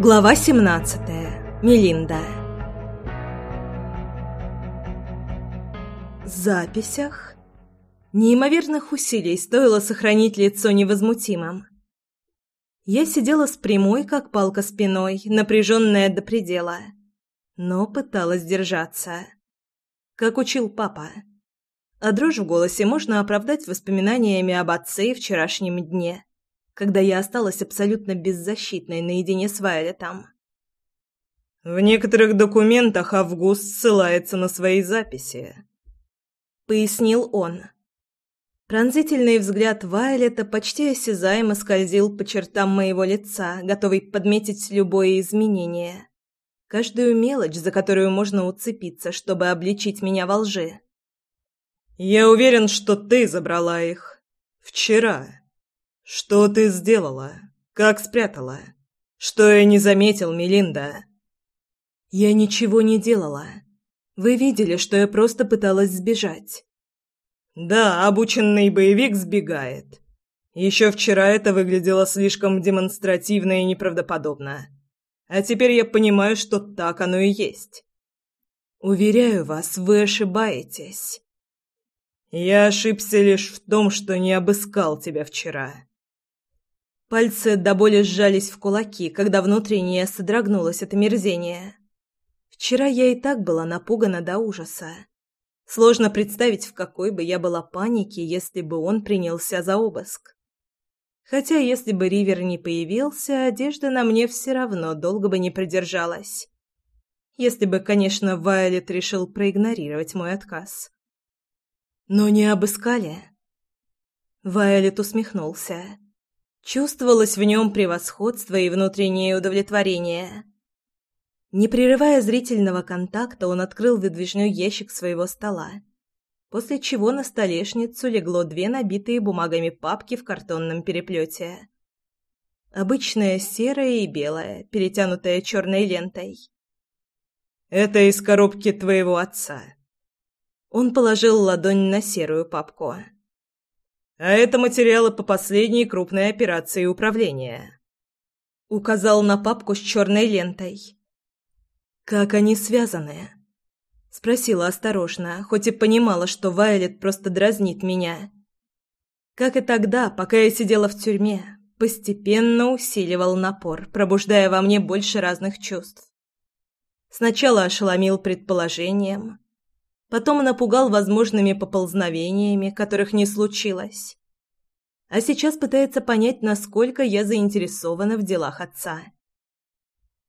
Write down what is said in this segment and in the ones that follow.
Глава 17. Мелинда. В записях неимоверных усилий стоило сохранить лицо невозмутимым. Я сидела с прямой, как палка спиной, напряженная до предела, но пыталась держаться. Как учил папа. А дрожь в голосе можно оправдать воспоминаниями об отце и вчерашнем дне когда я осталась абсолютно беззащитной наедине с Вайлетом. В некоторых документах Август ссылается на свои записи, пояснил он. Пронзительный взгляд Вайлета почти осязаемо скользил по чертам моего лица, готовый подметить любое изменение. Каждую мелочь, за которую можно уцепиться, чтобы обличить меня во лжи. «Я уверен, что ты забрала их. Вчера. «Что ты сделала? Как спрятала? Что я не заметил, Мелинда?» «Я ничего не делала. Вы видели, что я просто пыталась сбежать». «Да, обученный боевик сбегает. Еще вчера это выглядело слишком демонстративно и неправдоподобно. А теперь я понимаю, что так оно и есть». «Уверяю вас, вы ошибаетесь». «Я ошибся лишь в том, что не обыскал тебя вчера». Пальцы до боли сжались в кулаки, когда внутреннее содрогнулось от омерзения. Вчера я и так была напугана до ужаса. Сложно представить, в какой бы я была панике, если бы он принялся за обыск. Хотя, если бы Ривер не появился, одежда на мне все равно долго бы не продержалась. Если бы, конечно, Вайлет решил проигнорировать мой отказ. Но не обыскали. Вайлет усмехнулся. Чувствовалось в нем превосходство и внутреннее удовлетворение. Не прерывая зрительного контакта, он открыл выдвижной ящик своего стола, после чего на столешницу легло две набитые бумагами папки в картонном переплете. Обычная серая и белая, перетянутая черной лентой. «Это из коробки твоего отца». Он положил ладонь на серую папку. А это материалы по последней крупной операции управления. Указал на папку с черной лентой. Как они связаны? Спросила осторожно, хоть и понимала, что Вайлет просто дразнит меня. Как и тогда, пока я сидела в тюрьме, постепенно усиливал напор, пробуждая во мне больше разных чувств. Сначала ошеломил предположением, потом напугал возможными поползновениями, которых не случилось. А сейчас пытается понять, насколько я заинтересована в делах отца.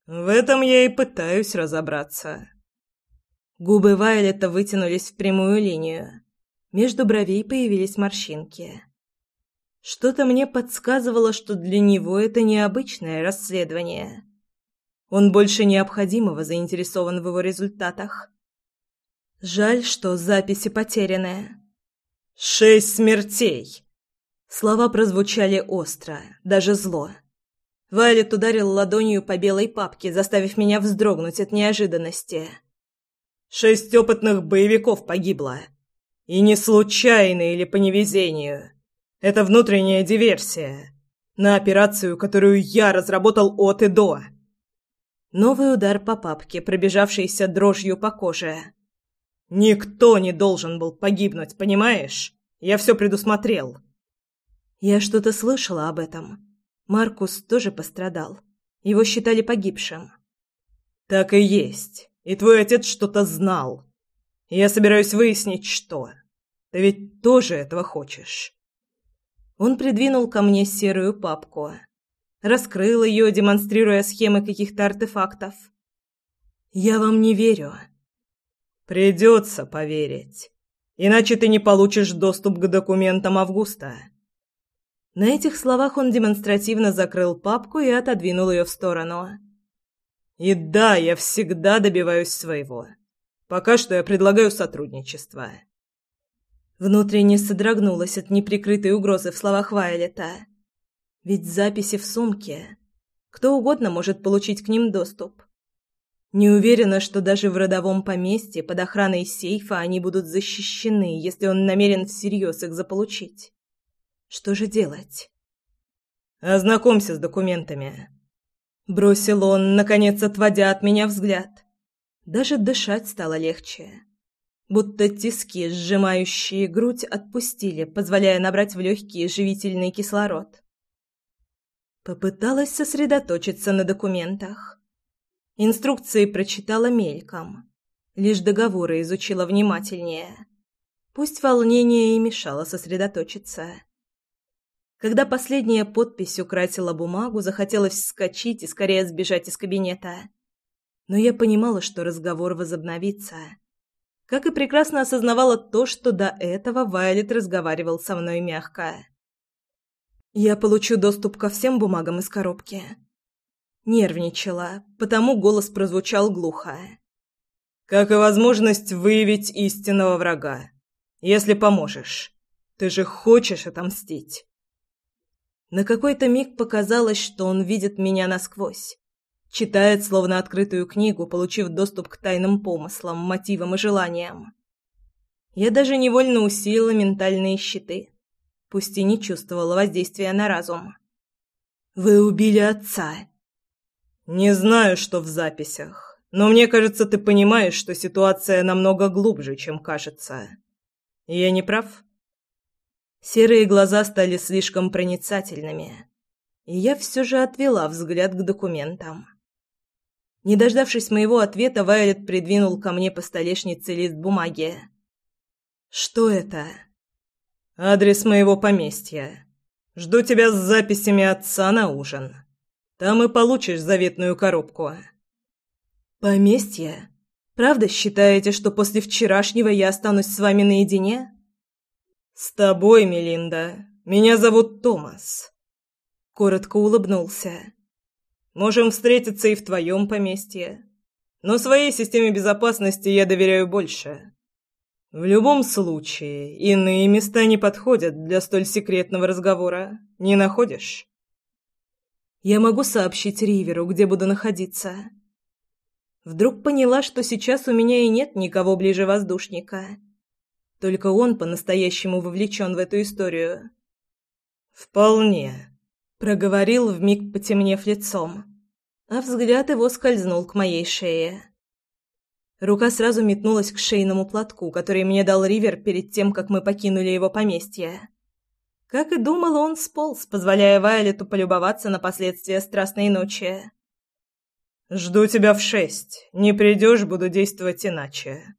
В этом я и пытаюсь разобраться. Губы Вайлета вытянулись в прямую линию. Между бровей появились морщинки. Что-то мне подсказывало, что для него это необычное расследование. Он больше необходимого заинтересован в его результатах. Жаль, что записи потеряны. «Шесть смертей!» Слова прозвучали остро, даже зло. Вайлет ударил ладонью по белой папке, заставив меня вздрогнуть от неожиданности. «Шесть опытных боевиков погибло. И не случайно или по невезению. Это внутренняя диверсия. На операцию, которую я разработал от и до». Новый удар по папке, пробежавшийся дрожью по коже. Никто не должен был погибнуть, понимаешь? Я все предусмотрел. Я что-то слышала об этом. Маркус тоже пострадал. Его считали погибшим. Так и есть. И твой отец что-то знал. Я собираюсь выяснить, что. Ты ведь тоже этого хочешь. Он придвинул ко мне серую папку. Раскрыл ее, демонстрируя схемы каких-то артефактов. «Я вам не верю», Придется поверить. Иначе ты не получишь доступ к документам Августа. На этих словах он демонстративно закрыл папку и отодвинул ее в сторону. И да, я всегда добиваюсь своего. Пока что я предлагаю сотрудничество. Внутренне содрогнулась от неприкрытой угрозы в словах Вайлета. Ведь записи в сумке. Кто угодно может получить к ним доступ. Не уверена, что даже в родовом поместье под охраной сейфа они будут защищены, если он намерен всерьез их заполучить. Что же делать? Ознакомься с документами. Бросил он, наконец отводя от меня взгляд. Даже дышать стало легче. Будто тиски, сжимающие грудь, отпустили, позволяя набрать в легкие живительный кислород. Попыталась сосредоточиться на документах. Инструкции прочитала мельком. Лишь договоры изучила внимательнее. Пусть волнение и мешало сосредоточиться. Когда последняя подпись украсила бумагу, захотелось вскочить и скорее сбежать из кабинета. Но я понимала, что разговор возобновится. Как и прекрасно осознавала то, что до этого Вайлет разговаривал со мной мягко. «Я получу доступ ко всем бумагам из коробки». Нервничала, потому голос прозвучал глухо. «Как и возможность выявить истинного врага, если поможешь. Ты же хочешь отомстить». На какой-то миг показалось, что он видит меня насквозь. Читает, словно открытую книгу, получив доступ к тайным помыслам, мотивам и желаниям. Я даже невольно усилила ментальные щиты, пусть и не чувствовала воздействия на разум. «Вы убили отца!» «Не знаю, что в записях, но мне кажется, ты понимаешь, что ситуация намного глубже, чем кажется. Я не прав?» Серые глаза стали слишком проницательными, и я все же отвела взгляд к документам. Не дождавшись моего ответа, Вайлет придвинул ко мне по столешнице лист бумаги. «Что это?» «Адрес моего поместья. Жду тебя с записями отца на ужин. Там и получишь заветную коробку». «Поместье? Правда считаете, что после вчерашнего я останусь с вами наедине?» «С тобой, Мелинда. Меня зовут Томас». Коротко улыбнулся. «Можем встретиться и в твоем поместье. Но своей системе безопасности я доверяю больше. В любом случае, иные места не подходят для столь секретного разговора. Не находишь?» «Я могу сообщить Риверу, где буду находиться». Вдруг поняла, что сейчас у меня и нет никого ближе воздушника. Только он по-настоящему вовлечен в эту историю. «Вполне», — проговорил, вмиг потемнев лицом, а взгляд его скользнул к моей шее. Рука сразу метнулась к шейному платку, который мне дал Ривер перед тем, как мы покинули его поместье. Как и думал, он сполз, позволяя Вайлету полюбоваться на последствия страстной ночи. «Жду тебя в шесть. Не придешь, буду действовать иначе».